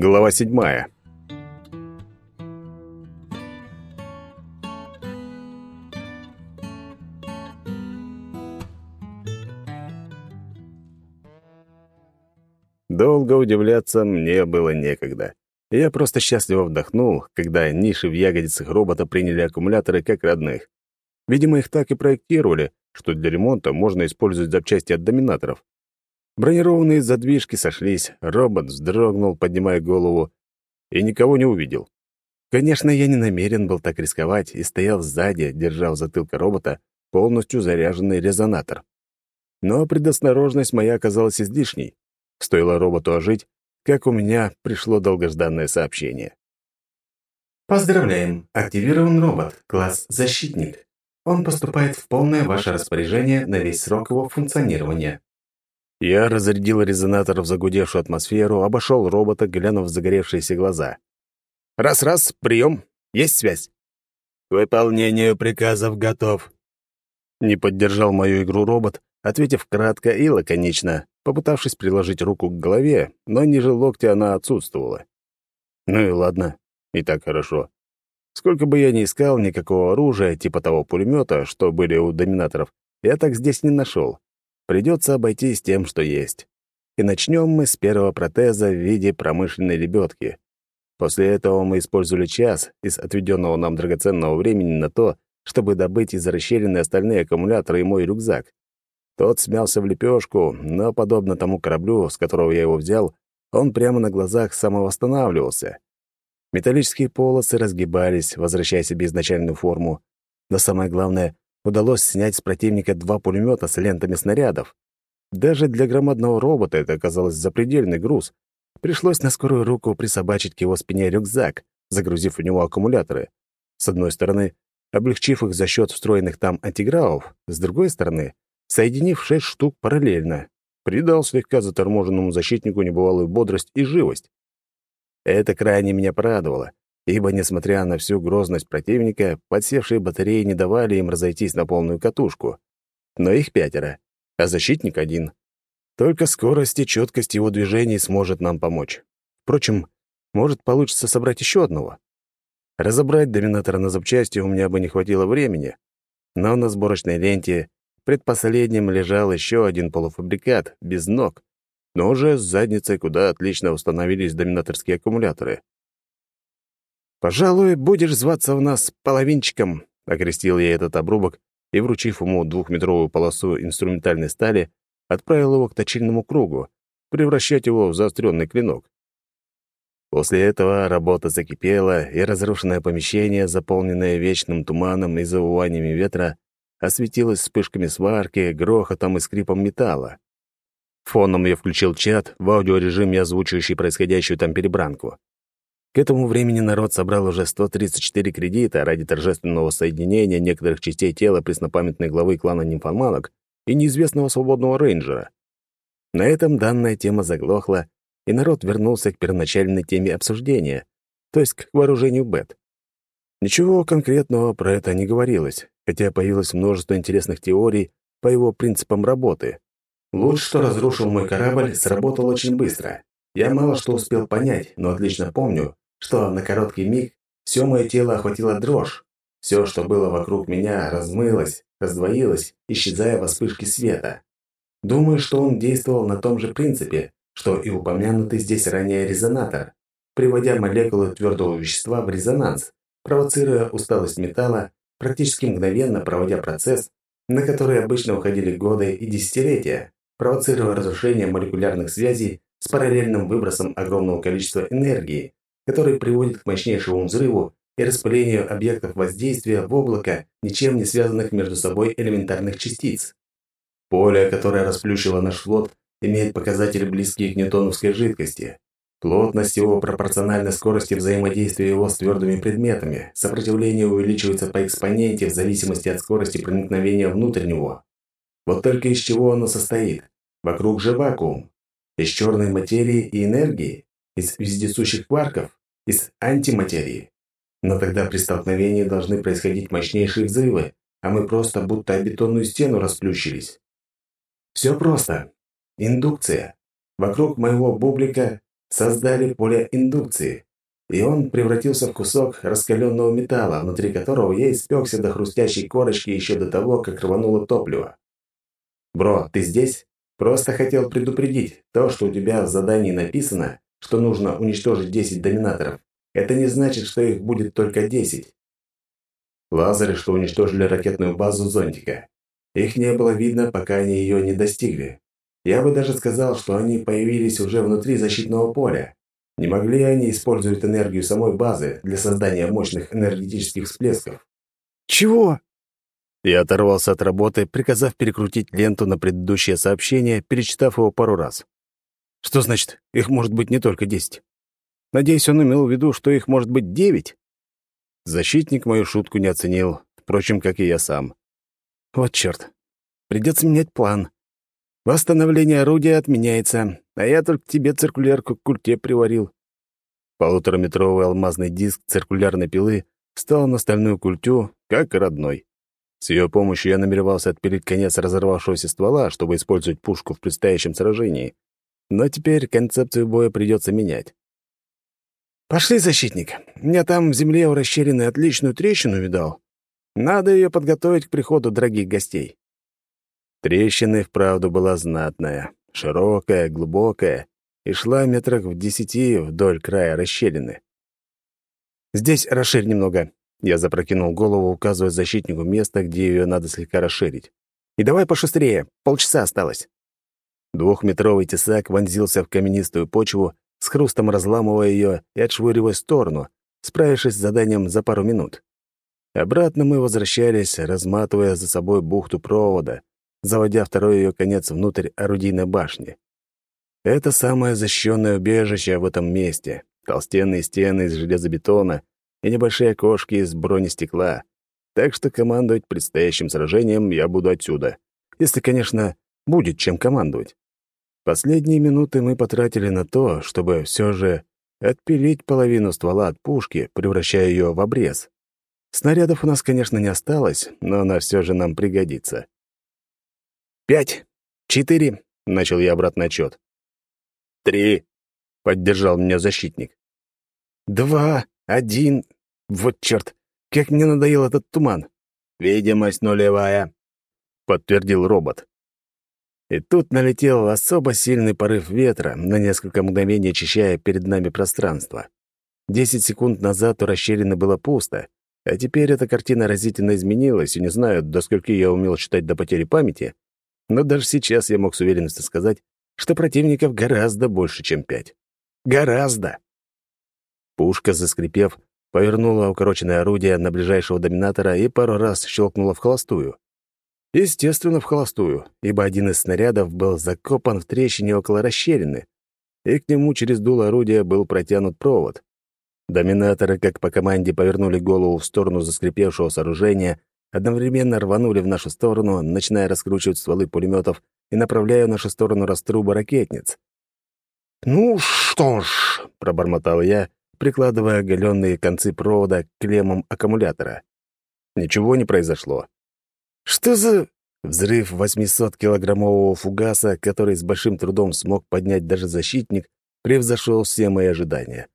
Глава седьмая. Долго удивляться мне было некогда. Я просто счастливо вдохнул, когда ниши в ягодицах робота приняли аккумуляторы как родных. Видимо, их так и проектировали, что для ремонта можно использовать запчасти от доминаторов. Бронированные задвижки сошлись, робот вздрогнул, поднимая голову, и никого не увидел. Конечно, я не намерен был так рисковать и стоял сзади, держа в затылка робота полностью заряженный резонатор. Но предосторожность моя оказалась излишней. Стоило роботу ожить, как у меня пришло долгожданное сообщение. Поздравляем! Активирован робот, класс «Защитник». Он поступает в полное ваше распоряжение на весь срок его функционирования. Я разрядил резонатор в загудевшую атмосферу, обошел робота, глянув в загоревшиеся глаза. «Раз-раз, прием. Есть связь?» «К выполнению приказов готов». Не поддержал мою игру робот, ответив кратко и лаконично, попытавшись приложить руку к голове, но ниже локтя она отсутствовала. Ну и ладно, и так хорошо. Сколько бы я ни искал, никакого оружия, типа того пулемета, что были у доминаторов, я так здесь не нашел. Придется обойтись тем, что есть. И начнем мы с первого протеза в виде промышленной лебедки. После этого мы использовали час из отведенного нам драгоценного времени на то, чтобы добыть из расщелины остальные аккумуляторы и мой рюкзак. Тот смялся в лепешку, но, подобно тому кораблю, с которого я его взял, он прямо на глазах самовосстанавливался. Металлические полосы разгибались, возвращая себе изначальную форму. Но самое главное, удалось снять с противника два пулемета с лентами снарядов. Даже для громадного робота это оказалось запредельный груз. Пришлось на скорую руку присобачить к его спине рюкзак, загрузив в него аккумуляторы. С одной стороны, облегчив их за счет встроенных там антигравов, с другой стороны, соединив шесть штук параллельно, придал слегка заторможенному защитнику небывалую бодрость и живость. Это крайне меня порадовало, ибо, несмотря на всю грозность противника, подсевшие батареи не давали им разойтись на полную катушку. Но их пятеро, а защитник один. Только скорость и четкость его движений сможет нам помочь. Впрочем, может, получится собрать еще одного. Разобрать доминатора на запчасти у меня бы не хватило времени, но на сборочной ленте предпоследним лежал еще один полуфабрикат, без ног, но уже с задницей, куда отлично установились доминаторские аккумуляторы. «Пожалуй, будешь зваться у нас половинчиком», — окрестил я этот обрубок и, вручив ему двухметровую полосу инструментальной стали, отправил его к точильному кругу, превращать его в заостренный клинок. После этого работа закипела, и разрушенное помещение, заполненное вечным туманом и завываниями ветра, осветилось вспышками сварки, грохотом и скрипом металла. Фоном я включил чат, в аудиорежиме озвучивающий происходящую там перебранку. К этому времени народ собрал уже 134 кредита ради торжественного соединения некоторых частей тела преснопамятной главы клана нимфоманок и неизвестного свободного рейнджера. На этом данная тема заглохла, и народ вернулся к первоначальной теме обсуждения, то есть к вооружению Бет. Ничего конкретного про это не говорилось, хотя появилось множество интересных теорий по его принципам работы. Луч, что разрушил мой корабль, сработал очень быстро. Я мало что успел понять, но отлично помню, что на короткий миг все мое тело охватило дрожь. Все, что было вокруг меня, размылось, раздвоилось, исчезая во вспышке света. Думаю, что он действовал на том же принципе, что и упомянутый здесь ранее резонатор, приводя молекулы твердого вещества в резонанс, провоцируя усталость металла, практически мгновенно проводя процесс, на который обычно уходили годы и десятилетия, провоцируя разрушение молекулярных связей с параллельным выбросом огромного количества энергии, который приводит к мощнейшему взрыву и распылению объектов воздействия в облако ничем не связанных между собой элементарных частиц. Поле, которое расплющило наш флот, имеет показатели близкие к ньютоновской жидкости. Плотность его пропорциональна скорости взаимодействия его с твердыми предметами. Сопротивление увеличивается по экспоненте в зависимости от скорости проникновения внутрь него. Вот только из чего оно состоит? Вокруг же вакуум из черной материи и энергии, из вездесущих кварков, из антиматерии. Но тогда при столкновении должны происходить мощнейшие взрывы, а мы просто будто о бетонную стену расплющились. Все просто. Индукция. Вокруг моего бублика создали поле индукции, и он превратился в кусок раскаленного металла, внутри которого я испекся до хрустящей корочки еще до того, как рвануло топливо. «Бро, ты здесь?» Просто хотел предупредить, то, что у тебя в задании написано, что нужно уничтожить 10 доминаторов, это не значит, что их будет только 10. Лазеры, что уничтожили ракетную базу зонтика. Их не было видно, пока они ее не достигли. Я бы даже сказал, что они появились уже внутри защитного поля. Не могли они использовать энергию самой базы для создания мощных энергетических всплесков. «Чего?» Я оторвался от работы, приказав перекрутить ленту на предыдущее сообщение, перечитав его пару раз. Что значит, их может быть не только десять? Надеюсь, он имел в виду, что их может быть девять? Защитник мою шутку не оценил, впрочем, как и я сам. Вот чёрт. Придется менять план. Восстановление орудия отменяется, а я только тебе циркулярку к культе приварил. Полутораметровый алмазный диск циркулярной пилы встал на стальную культю, как родной. С ее помощью я намеревался отпилить конец разорвавшегося ствола, чтобы использовать пушку в предстоящем сражении. Но теперь концепцию боя придется менять. «Пошли, защитник. Я там в земле у расщелины отличную трещину видал. Надо ее подготовить к приходу дорогих гостей». Трещина вправду была знатная, широкая, глубокая и шла метрах в десяти вдоль края расщелины. «Здесь расширь немного», я запрокинул голову, указывая защитнику место, где ее надо слегка расширить. «И давай пошустрее, полчаса осталось». Двухметровый тесак вонзился в каменистую почву, с хрустом разламывая ее и отшвыривая в сторону, справившись с заданием за пару минут. Обратно мы возвращались, разматывая за собой бухту провода, заводя второй ее конец внутрь орудийной башни. Это самое защищенное убежище в этом месте. Толстенные стены из железобетона, и небольшие окошки из бронестекла. Так что командовать предстоящим сражением я буду отсюда. Если, конечно, будет чем командовать. Последние минуты мы потратили на то, чтобы все же отпилить половину ствола от пушки, превращая ее в обрез. Снарядов у нас, конечно, не осталось, но она все же нам пригодится. «Пять! Четыре!» — начал я обратный отчет. «Три!» — поддержал меня защитник. «Два!» Один... Вот черт, как мне надоел этот туман. Видимость нулевая, подтвердил робот. И тут налетел особо сильный порыв ветра, на несколько мгновений очищая перед нами пространство. Десять секунд назад у расщелины было пусто, а теперь эта картина разительно изменилась, и не знаю, до скольки я умел читать до потери памяти, но даже сейчас я мог с уверенностью сказать, что противников гораздо больше, чем пять. Гораздо! Пушка, заскрипев, повернула укороченное орудие на ближайшего доминатора и пару раз щелкнула в холостую. Естественно, в холостую, ибо один из снарядов был закопан в трещине около расщелины, и к нему через дуло орудия был протянут провод. Доминаторы, как по команде, повернули голову в сторону заскрипевшего сооружения, одновременно рванули в нашу сторону, начиная раскручивать стволы пулеметов и направляя в нашу сторону раструбы ракетниц. «Ну что ж», — пробормотал я, прикладывая оголенные концы провода к клеммам аккумулятора. Ничего не произошло. Что за... Взрыв 800-килограммового фугаса, который с большим трудом смог поднять даже защитник, превзошел все мои ожидания.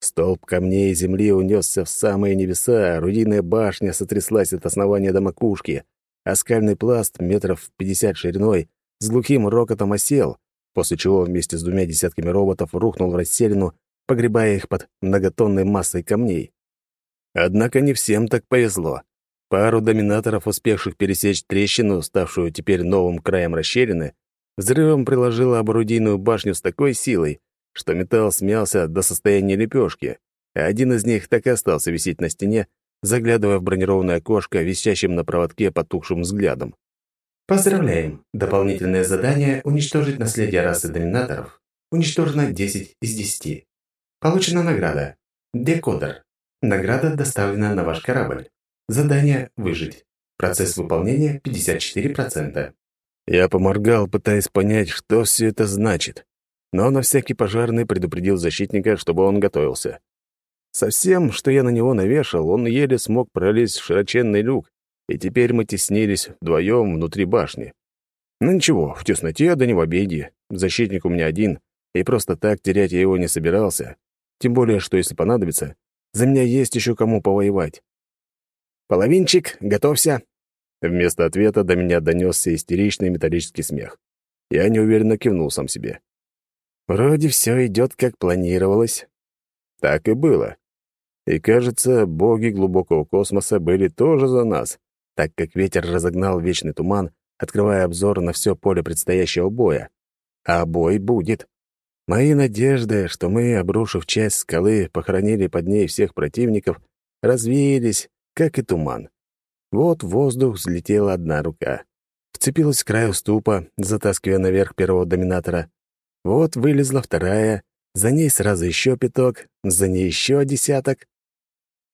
Столб камней и земли унесся в самые небеса, орудийная башня сотряслась от основания до макушки, а скальный пласт метров пятьдесят шириной с глухим рокотом осел, после чего вместе с двумя десятками роботов рухнул в расселину погребая их под многотонной массой камней. Однако не всем так повезло. Пару доминаторов, успевших пересечь трещину, ставшую теперь новым краем расщелины, взрывом приложила оборудийную башню с такой силой, что металл смялся до состояния лепешки, а один из них так и остался висеть на стене, заглядывая в бронированное окошко, висящим на проводке потухшим взглядом. Поздравляем! Дополнительное задание «Уничтожить наследие расы доминаторов» уничтожено 10 из 10. Получена награда. Декодер. Награда доставлена на ваш корабль. Задание «Выжить». Процесс выполнения 54%. Я поморгал, пытаясь понять, что все это значит. Но на всякий пожарный предупредил защитника, чтобы он готовился. Совсем, что я на него навешал, он еле смог пролезть в широченный люк, и теперь мы теснились вдвоем внутри башни. Ну ничего, в тесноте, да не в обеде. Защитник у меня один, и просто так терять я его не собирался, тем более, что если понадобится, за меня есть еще кому повоевать. «Половинчик, готовься!» Вместо ответа до меня донесся истеричный металлический смех. Я неуверенно кивнул сам себе. Вроде все идет, как планировалось. Так и было. И, кажется, боги глубокого космоса были тоже за нас, так как ветер разогнал вечный туман, открывая обзор на все поле предстоящего боя. А бой будет. Мои надежды, что мы, обрушив часть скалы, похоронили под ней всех противников, развеялись, как и туман. Вот в воздух взлетела одна рука. Вцепилась в край уступа, затаскивая наверх первого доминатора. Вот вылезла вторая, за ней сразу еще пяток, за ней еще десяток.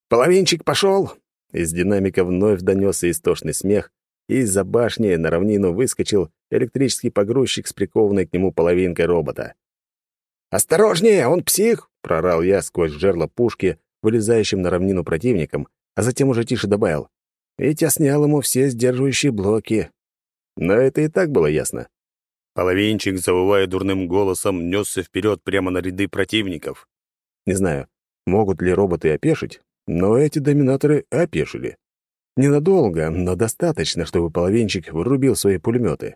«Половинчик пошел!» Из динамика вновь донесся истошный смех, и из-за башни на равнину выскочил электрический погрузчик с прикованной к нему половинкой робота. «Осторожнее, он псих!» — прорал я сквозь жерло пушки, вылезающим на равнину противником, а затем уже тише добавил. «Ведь я снял ему все сдерживающие блоки». Но это и так было ясно. Половинчик, завывая дурным голосом, несся вперед прямо на ряды противников. Не знаю, могут ли роботы опешить, но эти доминаторы опешили. Ненадолго, но достаточно, чтобы половинчик вырубил свои пулеметы.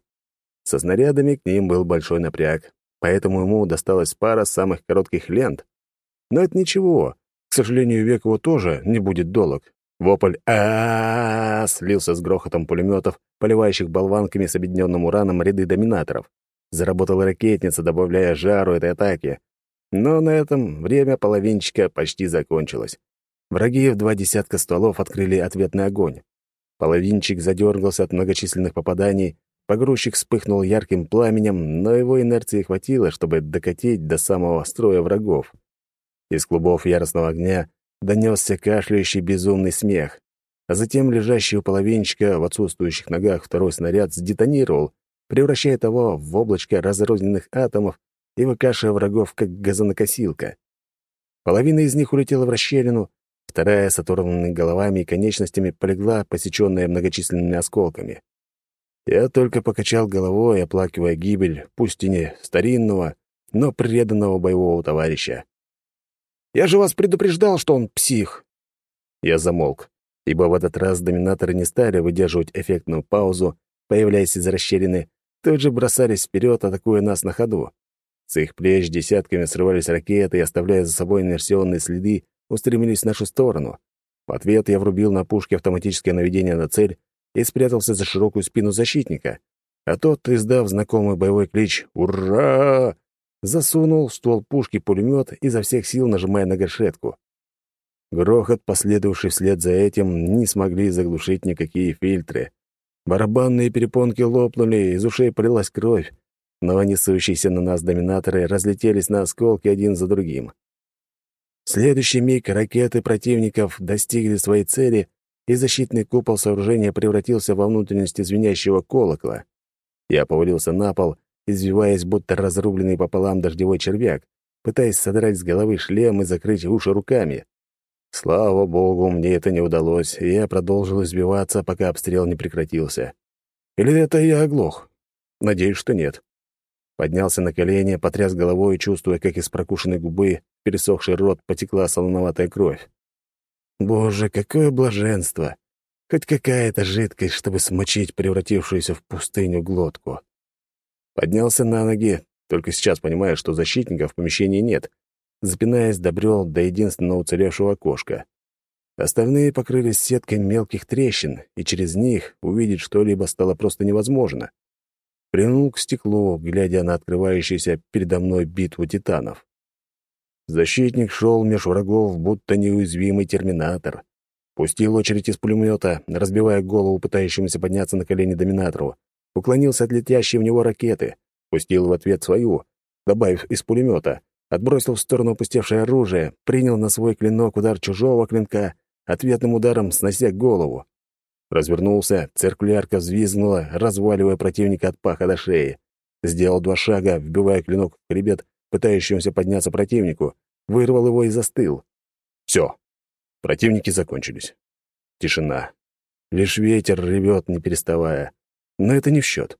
Со снарядами к ним был большой напряг, поэтому ему досталась пара самых коротких лент. Но это ничего. К сожалению, век его тоже не будет долг. Вопль а, слился с грохотом пулеметов, поливающих болванками с объединенным ураном ряды доминаторов. Заработала ракетница, добавляя жару этой атаке. Но на этом время половинчика почти закончилось. Враги в два десятка стволов открыли ответный огонь. Половинчик задергался от многочисленных попаданий, Погрузчик вспыхнул ярким пламенем, но его инерции хватило, чтобы докатить до самого строя врагов. Из клубов яростного огня донесся кашляющий безумный смех, а затем лежащий у половинчика в отсутствующих ногах второй снаряд сдетонировал, превращая того в облачко разрозненных атомов и выкашивая врагов, как газонокосилка. Половина из них улетела в расщелину, вторая с оторванными головами и конечностями полегла, посеченная многочисленными осколками. Я только покачал головой, оплакивая гибель, пусть и не старинного, но преданного боевого товарища. «Я же вас предупреждал, что он псих!» Я замолк, ибо в этот раз доминаторы не стали выдерживать эффектную паузу, появляясь из расщелины, тут же бросались вперед, атакуя нас на ходу. С их плеч десятками срывались ракеты и, оставляя за собой инверсионные следы, устремились в нашу сторону. В ответ я врубил на пушке автоматическое наведение на цель и спрятался за широкую спину защитника, а тот, издав знакомый боевой клич «Ура!», засунул в ствол пушки пулемет изо всех сил нажимая на гашетку. Грохот, последовавший вслед за этим, не смогли заглушить никакие фильтры. Барабанные перепонки лопнули, из ушей полилась кровь, но несущиеся на нас доминаторы разлетелись на осколки один за другим. В следующий миг ракеты противников достигли своей цели и защитный купол сооружения превратился во внутренности звенящего колокола. Я повалился на пол, извиваясь, будто разрубленный пополам дождевой червяк, пытаясь содрать с головы шлем и закрыть уши руками. Слава богу, мне это не удалось, и я продолжил избиваться, пока обстрел не прекратился. Или это я оглох? Надеюсь, что нет. Поднялся на колени, потряс головой, чувствуя, как из прокушенной губы, пересохший рот, потекла солоноватая кровь. Боже, какое блаженство! Хоть какая-то жидкость, чтобы смочить превратившуюся в пустыню глотку. Поднялся на ноги, только сейчас понимая, что защитников в помещении нет. Запинаясь, добрел до единственного уцелевшего окошка. Остальные покрылись сеткой мелких трещин, и через них увидеть что-либо стало просто невозможно. Прянул к стеклу, глядя на открывающуюся передо мной битву титанов. Защитник шел меж врагов, будто неуязвимый терминатор. Пустил очередь из пулемета, разбивая голову пытающемуся подняться на колени доминатору. Уклонился от летящей в него ракеты. Пустил в ответ свою, добавив из пулемета. Отбросил в сторону опустевшее оружие, принял на свой клинок удар чужого клинка, ответным ударом снося голову. Развернулся, циркулярка взвизгнула, разваливая противника от паха до шеи. Сделал два шага, вбивая клинок в хребет, пытающемуся подняться противнику, вырвал его и застыл. Все. Противники закончились. Тишина. Лишь ветер ревет, не переставая. Но это не в счет.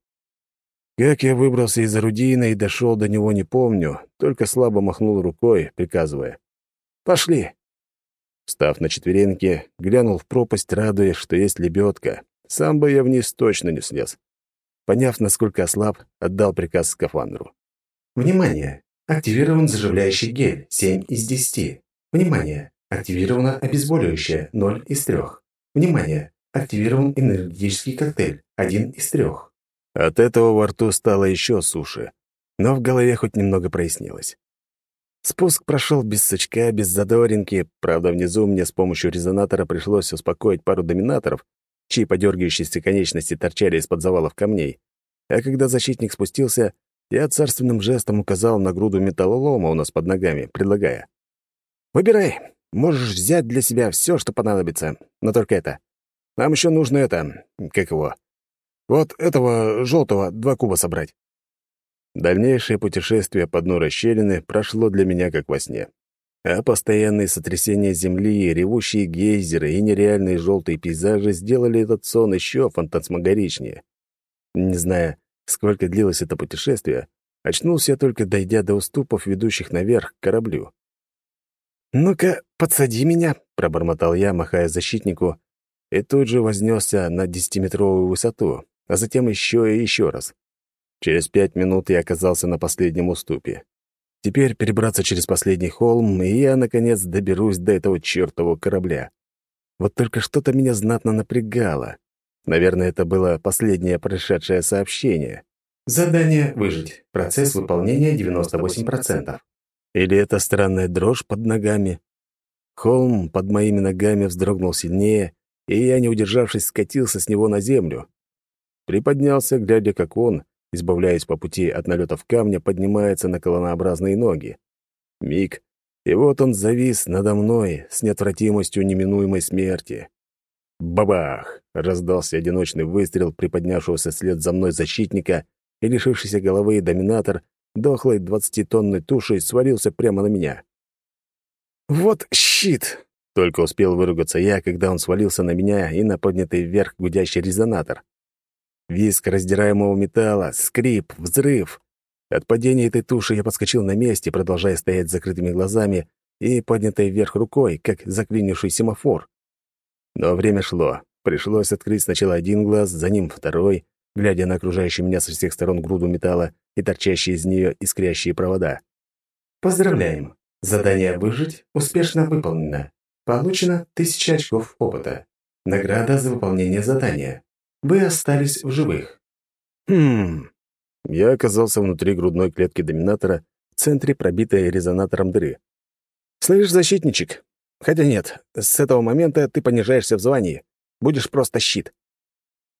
Как я выбрался из орудийна и дошел до него, не помню, только слабо махнул рукой, приказывая. «Пошли!» Встав на четвереньки, глянул в пропасть, радуясь, что есть лебедка. Сам бы я вниз точно не слез. Поняв, насколько ослаб, отдал приказ скафандру. «Внимание! Активирован заживляющий гель 7 из 10. Внимание! Активировано обезболивающее 0 из 3. Внимание! Активирован энергетический коктейль 1 из 3. От этого во рту стало еще суше, но в голове хоть немного прояснилось. Спуск прошел без сучка, без задоринки, правда, внизу мне с помощью резонатора пришлось успокоить пару доминаторов, чьи подергивающиеся конечности торчали из-под завалов камней. А когда защитник спустился, я царственным жестом указал на груду металлолома у нас под ногами, предлагая. «Выбирай. Можешь взять для себя все, что понадобится, но только это. Нам еще нужно это... Как его? Вот этого желтого два куба собрать». Дальнейшее путешествие по дну расщелины прошло для меня как во сне. А постоянные сотрясения земли, ревущие гейзеры и нереальные желтые пейзажи сделали этот сон еще фантасмагоричнее. Не зная, сколько длилось это путешествие, очнулся я только дойдя до уступов, ведущих наверх к кораблю. «Ну-ка, подсади меня», — пробормотал я, махая защитнику, и тут же вознесся на десятиметровую высоту, а затем еще и еще раз. Через пять минут я оказался на последнем уступе. Теперь перебраться через последний холм, и я, наконец, доберусь до этого чертового корабля. Вот только что-то меня знатно напрягало. Наверное, это было последнее прошедшее сообщение. Задание «Выжить». Процесс выполнения 98%. Или это странная дрожь под ногами? Холм под моими ногами вздрогнул сильнее, и я, не удержавшись, скатился с него на землю. Приподнялся, глядя, как он, избавляясь по пути от налетов камня, поднимается на колонообразные ноги. Миг, и вот он завис надо мной с неотвратимостью неминуемой смерти. Бабах! Раздался одиночный выстрел приподнявшегося след за мной защитника, и лишившийся головы доминатор дохлой двадцатитонной тушей свалился прямо на меня. «Вот щит!» — только успел выругаться я, когда он свалился на меня и на поднятый вверх гудящий резонатор. Виск раздираемого металла, скрип, взрыв. От падения этой туши я подскочил на месте, продолжая стоять с закрытыми глазами и поднятой вверх рукой, как заклинивший семафор. Но время шло. Пришлось открыть сначала один глаз, за ним второй, глядя на окружающую меня со всех сторон груду металла и торчащие из нее искрящие провода. Поздравляем! Задание «Выжить» успешно выполнено. Получено 1000 очков опыта. Награда за выполнение задания. Вы остались в живых. Хм. Я оказался внутри грудной клетки доминатора, в центре пробитой резонатором дыры. «Слышь, защитничек? Хотя нет, с этого момента ты понижаешься в звании. Будешь просто щит.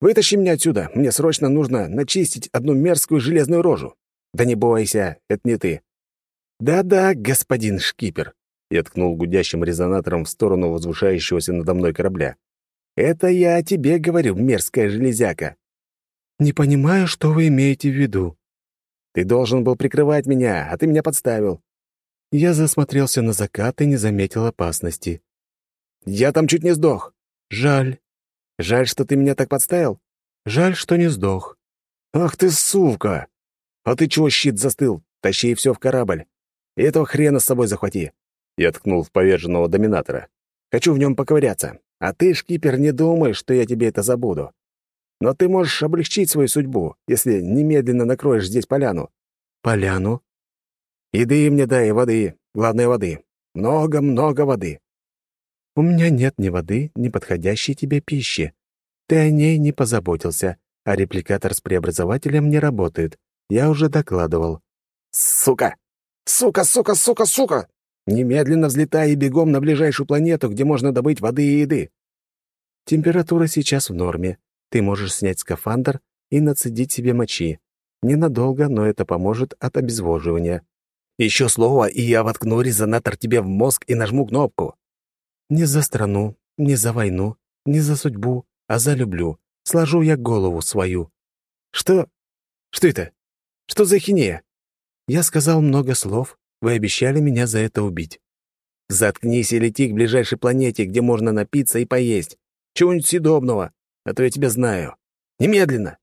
Вытащи меня отсюда, мне срочно нужно начистить одну мерзкую железную рожу. Да не бойся, это не ты. Да-да, господин шкипер. Я ткнул гудящим резонатором в сторону возвышающегося надо мной корабля. Это я о тебе говорю, мерзкая железяка. Не понимаю, что вы имеете в виду. Ты должен был прикрывать меня, а ты меня подставил. Я засмотрелся на закат и не заметил опасности. Я там чуть не сдох. Жаль. Жаль, что ты меня так подставил. Жаль, что не сдох. Ах ты, сука! А ты чего щит застыл? Тащи все в корабль. И этого хрена с собой захвати. Я ткнул в поверженного доминатора. Хочу в нем поковыряться. А ты, шкипер, не думай, что я тебе это забуду. Но ты можешь облегчить свою судьбу, если немедленно накроешь здесь поляну». «Поляну?» «Еды мне дай, воды. Главное, воды. Много-много воды». «У меня нет ни воды, ни подходящей тебе пищи. Ты о ней не позаботился, а репликатор с преобразователем не работает. Я уже докладывал». «Сука! Сука, сука, сука, сука!» Немедленно взлетай и бегом на ближайшую планету, где можно добыть воды и еды. Температура сейчас в норме. Ты можешь снять скафандр и нацедить себе мочи. Ненадолго, но это поможет от обезвоживания. Еще слово, и я воткну резонатор тебе в мозг и нажму кнопку. Не за страну, не за войну, не за судьбу, а за люблю. Сложу я голову свою. Что? Что это? Что за хинея? Я сказал много слов, вы обещали меня за это убить. Заткнись и лети к ближайшей планете, где можно напиться и поесть. Чего-нибудь съедобного, а то я тебя знаю. Немедленно!»